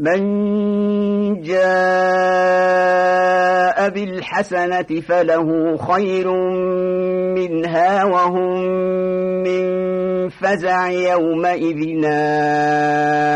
من جاء بالحسنة فله خير منها وهم من فزع يومئذ نار